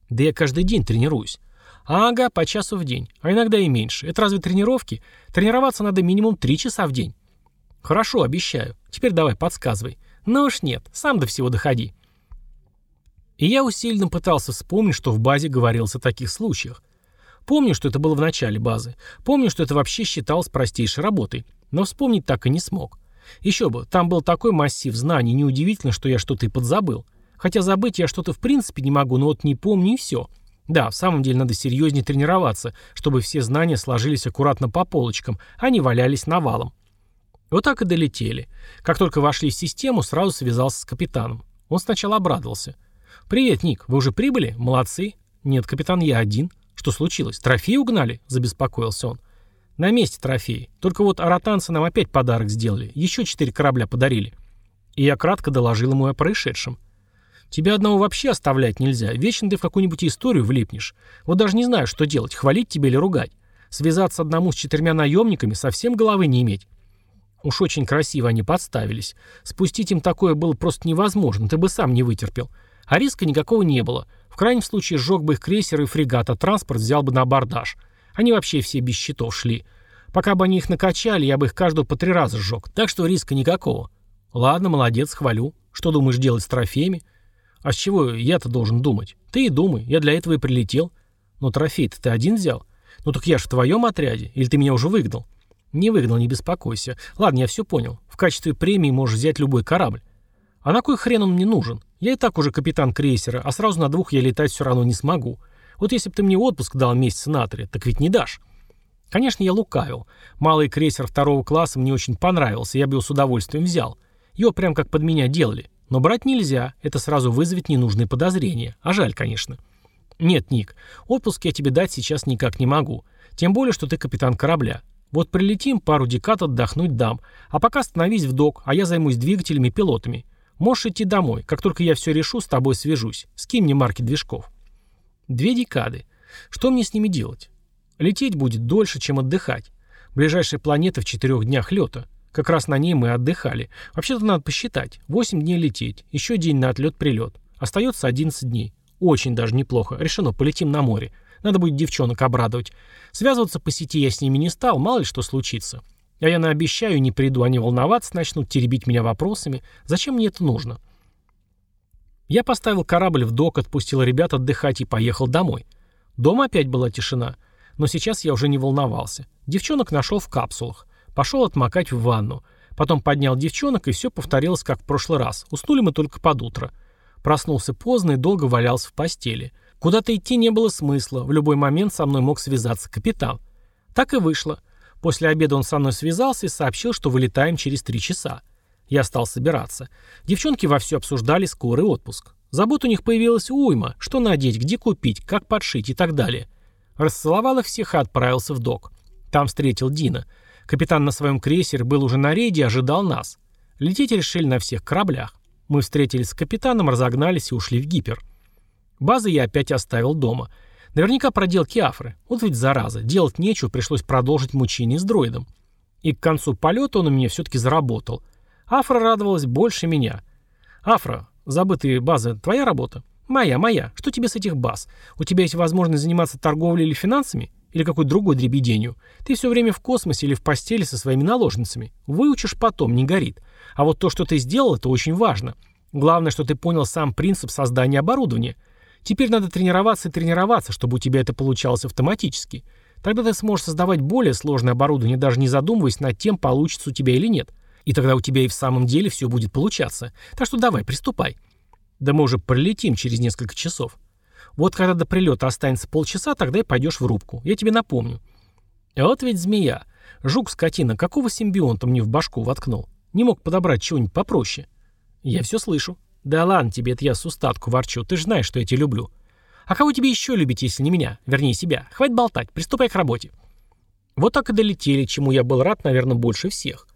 A: Да я каждый день тренируюсь. Ага, по часу в день. А иногда и меньше. Это разве тренировки? Тренироваться надо минимум три часа в день. Хорошо, обещаю. Теперь давай подсказывай. Ну уж нет, сам до всего доходи. И я усиленно пытался вспомнить, что в базе говорилось о таких случаях. Помню, что это было в начале базы. Помню, что это вообще считалось простейшей работой. Но вспомнить так и не смог. Еще бы, там был такой массив знаний, неудивительно, что я что-то и подзабыл. Хотя забыть я что-то в принципе не могу, но вот не помню и все. Да, в самом деле надо серьезнее тренироваться, чтобы все знания сложились аккуратно по полочкам, а не валялись навалом. Вот так и долетели. Как только вошли в систему, сразу связался с капитаном. Он сначала обрадовался. «Привет, Ник, вы уже прибыли? Молодцы». «Нет, капитан, я один». «Что случилось? Трофей угнали?» – забеспокоился он. «На месте трофей. Только вот аратанцы нам опять подарок сделали. Еще четыре корабля подарили». И я кратко доложил ему о происшедшем. «Тебя одного вообще оставлять нельзя. Вечно ты в какую-нибудь историю влипнешь. Вот даже не знаю, что делать, хвалить тебе или ругать. Связаться одному с четырьмя наемниками совсем головы не иметь». Уж очень красиво они подставились. Спустить им такое было просто невозможно, ты бы сам не вытерпел. А риска никакого не было. В крайнем случае сжег бы их крейсер и фрегат, а транспорт взял бы на абордаж. Они вообще все без счетов шли. Пока бы они их накачали, я бы их каждого по три раза сжег. Так что риска никакого. Ладно, молодец, хвалю. Что думаешь делать с трофеями? А с чего я-то должен думать? Ты и думай, я для этого и прилетел. Но трофей-то ты один взял? Ну так я ж в твоем отряде, или ты меня уже выгнал? Не выгнал, не беспокойся. Ладно, я все понял. В качестве премии можешь взять любой корабль. А на кой хрен он мне нужен? Я и так уже капитан крейсера, а сразу на двух я летать все равно не смогу. Вот если бы ты мне отпуск дал месяц на три, так ведь не дашь. Конечно, я лукавил. Малый крейсер второго класса мне очень понравился, я бы его с удовольствием взял. Его прям как под меня делали. Но брать нельзя, это сразу вызовет ненужные подозрения. А жаль, конечно. Нет, Ник, отпуск я тебе дать сейчас никак не могу. Тем более, что ты капитан корабля. Вот прилетим, пару декад отдохнуть дам. А пока становись в док, а я займусь двигателями и пилотами. Можешь идти домой. Как только я все решу, с тобой свяжусь. Скинь мне марки движков. Две декады. Что мне с ними делать? Лететь будет дольше, чем отдыхать. Ближайшая планета в четырех днях лета. Как раз на ней мы отдыхали. Вообще-то надо посчитать. Восемь дней лететь. Еще день на отлет-прилет. Остается 11 дней. Очень даже неплохо. Решено, полетим на море. Надо будет девчонок обрадовать. Связываться по сети я с ними не стал, мало ли что случится. А я наобещаю, не приду, они волноваться начнут, теребить меня вопросами. Зачем мне это нужно? Я поставил корабль в док, отпустил ребят отдыхать и поехал домой. Дома опять была тишина. Но сейчас я уже не волновался. Девчонок нашел в капсулах. Пошел отмокать в ванну. Потом поднял девчонок, и все повторилось, как в прошлый раз. Уснули мы только под утро. Проснулся поздно и долго валялся в постели. Куда-то идти не было смысла, в любой момент со мной мог связаться капитан. Так и вышло. После обеда он со мной связался и сообщил, что вылетаем через три часа. Я стал собираться. Девчонки вовсю обсуждали скорый отпуск. Забот у них появилась уйма, что надеть, где купить, как подшить и так далее. Расцеловал их всех и отправился в док. Там встретил Дина. Капитан на своем крейсере был уже на рейде и ожидал нас. Лететь решили на всех кораблях. Мы встретились с капитаном, разогнались и ушли в гипер. Базы я опять оставил дома. Наверняка проделки Афры. Вот ведь зараза. Делать нечего, пришлось продолжить мучение с дроидом. И к концу полета он у меня все-таки заработал. Афра радовалась больше меня. «Афра, забытые базы — твоя работа?» «Моя, моя. Что тебе с этих баз? У тебя есть возможность заниматься торговлей или финансами? Или какой другой дребеденью? Ты все время в космосе или в постели со своими наложницами. Выучишь потом, не горит. А вот то, что ты сделал, это очень важно. Главное, что ты понял сам принцип создания оборудования. Теперь надо тренироваться и тренироваться, чтобы у тебя это получалось автоматически. Тогда ты сможешь создавать более сложное оборудование, даже не задумываясь над тем, получится у тебя или нет. И тогда у тебя и в самом деле все будет получаться. Так что давай, приступай. Да мы уже прилетим через несколько часов. Вот когда до прилета останется полчаса, тогда и пойдешь в рубку. Я тебе напомню. Вот ведь змея. Жук-скотина, какого симбионта мне в башку воткнул? Не мог подобрать чего-нибудь попроще. Я все слышу. Да ладно тебе, это я с устатку ворчу. Ты же знаешь, что я тебя люблю. А кого тебе еще любить, если не меня? Вернее, себя. Хватит болтать, приступай к работе. Вот так и долетели, чему я был рад, наверное, больше всех.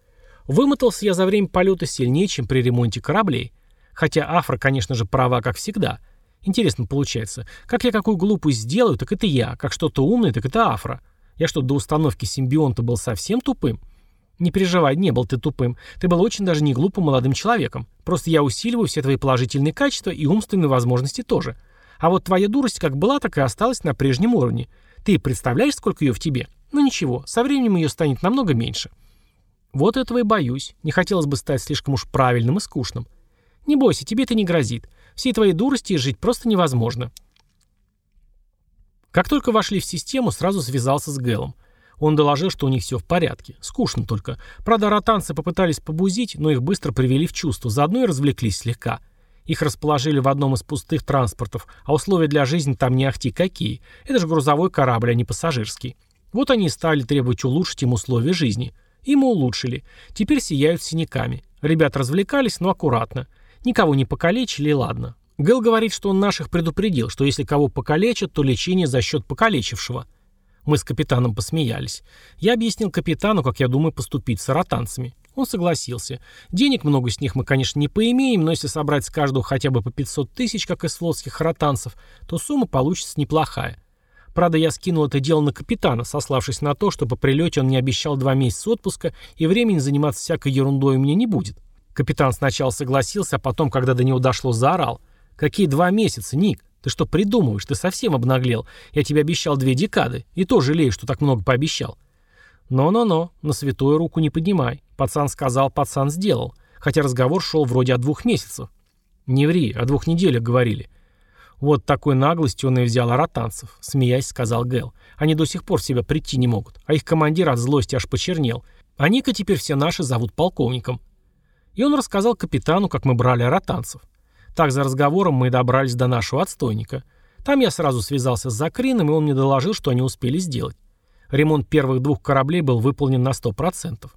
A: Вымотался я за время полета сильнее, чем при ремонте кораблей. Хотя Афра, конечно же, права, как всегда. Интересно получается, как я какую глупость сделаю, так это я, как что-то умное, так это Афра. Я что, до установки симбионта был совсем тупым? Не переживай, не был ты тупым. Ты был очень даже не глупым молодым человеком. Просто я усиливаю все твои положительные качества и умственные возможности тоже. А вот твоя дурость как была, так и осталась на прежнем уровне. Ты представляешь, сколько ее в тебе? Ну ничего, со временем ее станет намного меньше. Вот этого и боюсь. Не хотелось бы стать слишком уж правильным и скучным. Не бойся, тебе это не грозит. Всей твоей дурости жить просто невозможно. Как только вошли в систему, сразу связался с Гэлом. Он доложил, что у них все в порядке. Скучно только. Правда, ротанцы попытались побузить, но их быстро привели в чувство. Заодно и развлеклись слегка. Их расположили в одном из пустых транспортов, а условия для жизни там не ахти какие. Это же грузовой корабль, а не пассажирский. Вот они и стали требовать улучшить им условия жизни. Им улучшили. Теперь сияют синяками. Ребят развлекались, но аккуратно. Никого не покалечили, и ладно. Гэл говорит, что он наших предупредил, что если кого покалечат, то лечение за счет покалечившего. Мы с капитаном посмеялись. Я объяснил капитану, как я думаю поступить с аратанцами. Он согласился. Денег много с них мы, конечно, не поимеем, но если собрать с каждого хотя бы по 500 тысяч, как из флотских аратанцев, то сумма получится неплохая. Правда, я скинул это дело на капитана, сославшись на то, что по прилете он не обещал два месяца отпуска, и времени заниматься всякой ерундой у меня не будет. Капитан сначала согласился, а потом, когда до него дошло, заорал. «Какие два месяца, Ник? Ты что придумываешь? Ты совсем обнаглел. Я тебе обещал две декады. И то жалею, что так много пообещал. Но-но-но, на святую руку не поднимай. Пацан сказал, пацан сделал. Хотя разговор шел вроде о двух месяцах. Не ври, о двух неделях говорили. Вот такой наглостью он и взял аратанцев, смеясь, сказал Гэл. Они до сих пор себя прийти не могут, а их командир от злости аж почернел. А Ника теперь все наши зовут полковником. И он рассказал капитану, как мы брали аратанцев. Так за разговором мы и добрались до нашего отстойника. Там я сразу связался с Закрином, и он мне доложил, что они успели сделать. Ремонт первых двух кораблей был выполнен на 100%.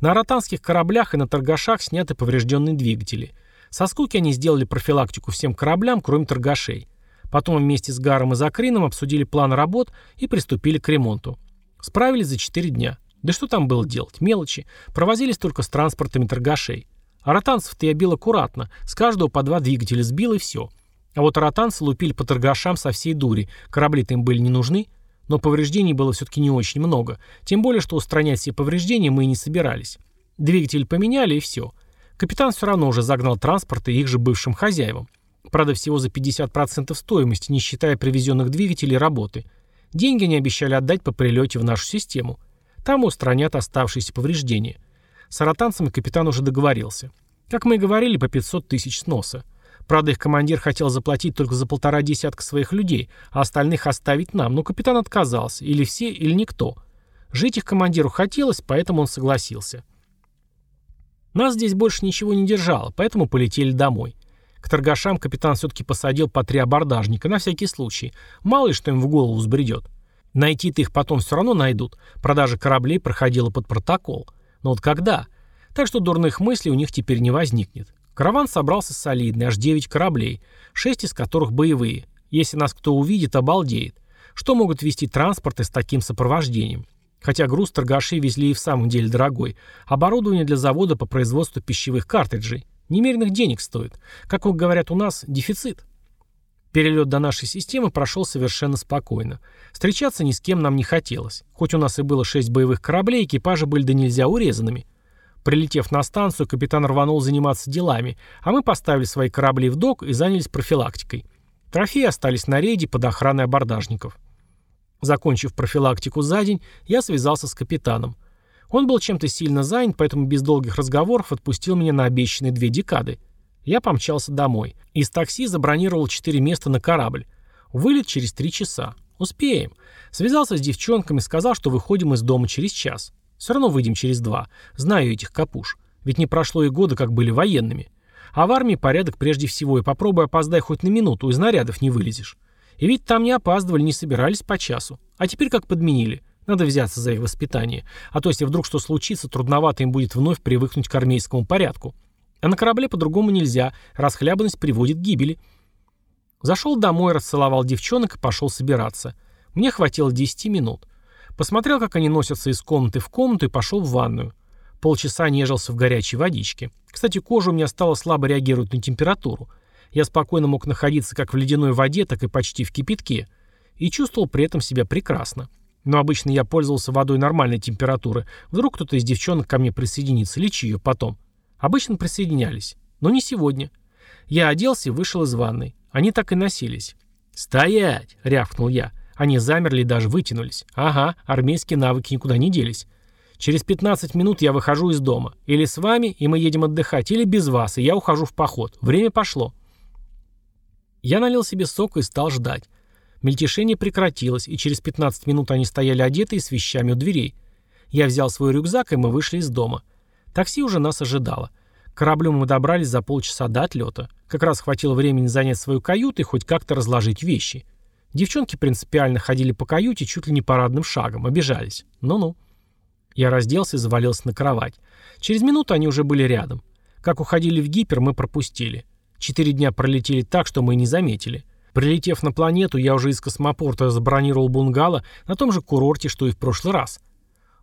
A: На ротанских кораблях и на торгашах сняты поврежденные двигатели. Со скуки они сделали профилактику всем кораблям, кроме торгашей. Потом вместе с Гаром и Закрином обсудили план работ и приступили к ремонту. Справились за 4 дня. Да что там было делать? Мелочи. Провозились только с транспортами торгашей. Аратанцев-то я бил аккуратно, с каждого по два двигателя сбил и все. А вот аратанцы лупили по торгашам со всей дури, корабли-то им были не нужны, но повреждений было все-таки не очень много, тем более, что устранять все повреждения мы и не собирались. Двигатель поменяли и все. Капитан все равно уже загнал транспорты их же бывшим хозяевам. Правда, всего за 50% стоимости, не считая привезенных двигателей и работы. Деньги они обещали отдать по прилете в нашу систему. Там устранят оставшиеся повреждения. С аратанцами капитан уже договорился. Как мы и говорили, по 500 тысяч сноса. Правда, их командир хотел заплатить только за полтора десятка своих людей, а остальных оставить нам, но капитан отказался. Или все, или никто. Жить их командиру хотелось, поэтому он согласился. Нас здесь больше ничего не держало, поэтому полетели домой. К торгашам капитан все-таки посадил по три абордажника, на всякий случай. Мало ли что им в голову взбредет. Найти-то их потом все равно найдут. Продажа кораблей проходила под протокол. Но вот когда? Так что дурных мыслей у них теперь не возникнет. Караван собрался солидный, аж 9 кораблей, 6 из которых боевые. Если нас кто увидит, обалдеет. Что могут вести транспорты с таким сопровождением? Хотя груз торгаши везли и в самом деле дорогой. Оборудование для завода по производству пищевых картриджей. Немеренных денег стоит. Как говорят у нас, дефицит. Перелет до нашей системы прошел совершенно спокойно. Встречаться ни с кем нам не хотелось. Хоть у нас и было шесть боевых кораблей, экипажи были да нельзя урезанными. Прилетев на станцию, капитан рванул заниматься делами, а мы поставили свои корабли в док и занялись профилактикой. Трофеи остались на рейде под охраной абордажников. Закончив профилактику за день, я связался с капитаном. Он был чем-то сильно занят, поэтому без долгих разговоров отпустил меня на обещанные две декады. Я помчался домой. Из такси забронировал четыре места на корабль. Вылет через три часа. Успеем. Связался с девчонками, сказал, что выходим из дома через час. Все равно выйдем через два. Знаю этих капуш. Ведь не прошло и года, как были военными. А в армии порядок прежде всего, и попробуй опоздай хоть на минуту, из нарядов не вылезешь. И ведь там не опаздывали, не собирались по часу. А теперь как подменили. Надо взяться за их воспитание. А то если вдруг что случится, трудновато им будет вновь привыкнуть к армейскому порядку. А на корабле по-другому нельзя. Расхлябанность приводит к гибели. Зашел домой, расцеловал девчонок и пошел собираться. Мне хватило 10 минут. Посмотрел, как они носятся из комнаты в комнату и пошел в ванную. Полчаса нежился в горячей водичке. Кстати, кожа у меня стала слабо реагировать на температуру. Я спокойно мог находиться как в ледяной воде, так и почти в кипятке. И чувствовал при этом себя прекрасно. Но обычно я пользовался водой нормальной температуры. Вдруг кто-то из девчонок ко мне присоединится, лечи ее потом. Обычно присоединялись. Но не сегодня. Я оделся и вышел из ванной. Они так и носились. «Стоять!» — рявкнул я. Они замерли и даже вытянулись. Ага, армейские навыки никуда не делись. Через 15 минут я выхожу из дома. Или с вами, и мы едем отдыхать, или без вас, и я ухожу в поход. Время пошло. Я налил себе сока и стал ждать. Мельтешение прекратилось, и через 15 минут они стояли одетые с вещами у дверей. Я взял свой рюкзак, и мы вышли из дома. Такси уже нас ожидало. К кораблю мы добрались за полчаса до отлета. Как раз хватило времени занять свою каюту и хоть как-то разложить вещи. Девчонки принципиально ходили по каюте чуть ли не парадным шагом, обижались. Ну-ну. Я разделся и завалился на кровать. Через минуту они уже были рядом. Как уходили в гипер, мы пропустили. Четыре дня пролетели так, что мы не заметили. Прилетев на планету, я уже из космопорта забронировал бунгало на том же курорте, что и в прошлый раз.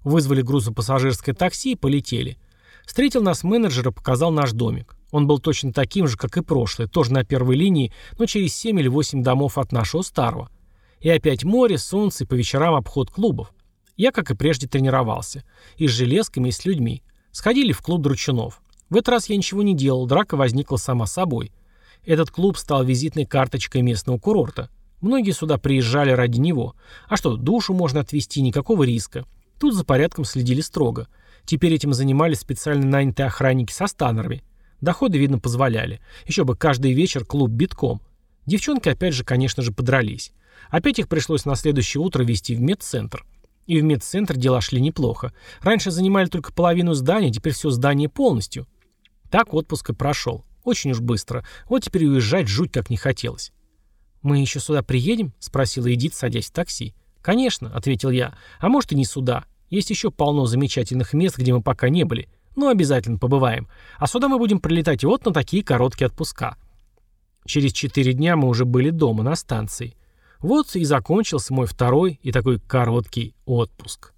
A: Вызвали грузопассажирское такси и полетели. Встретил нас менеджер и показал наш домик. Он был точно таким же, как и прошлый, тоже на первой линии, но через 7 или 8 домов от нашего старого. И опять море, солнце и по вечерам обход клубов. Я, как и прежде, тренировался. И с железками, и с людьми. Сходили в клуб дручунов. В этот раз я ничего не делал, драка возникла сама собой. Этот клуб стал визитной карточкой местного курорта. Многие сюда приезжали ради него. А что, душу можно отвести, никакого риска. Тут за порядком следили строго. Теперь этим занимались специально нанятые охранники со станерами. Доходы, видно, позволяли. Еще бы каждый вечер клуб битком. Девчонки опять же, конечно же, подрались. Опять их пришлось на следующее утро везти в медцентр. И в медцентр дела шли неплохо. Раньше занимали только половину здания, теперь все здание полностью. Так отпуск и прошел. Очень уж быстро. Вот теперь уезжать жуть как не хотелось. «Мы еще сюда приедем?» — спросила Эдит, садясь в такси. «Конечно», — ответил я. «А может и не сюда. Есть еще полно замечательных мест, где мы пока не были. Но обязательно побываем. А сюда мы будем прилетать вот на такие короткие отпуска». Через четыре дня мы уже были дома, на станции. Вот и закончился мой второй и такой короткий отпуск.